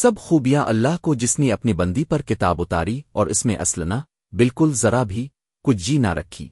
سب خوبیاں اللہ کو جس نے اپنی بندی پر کتاب اتاری اور اس میں اسلنا بالکل ذرا بھی کچھ جی نہ رکھی۔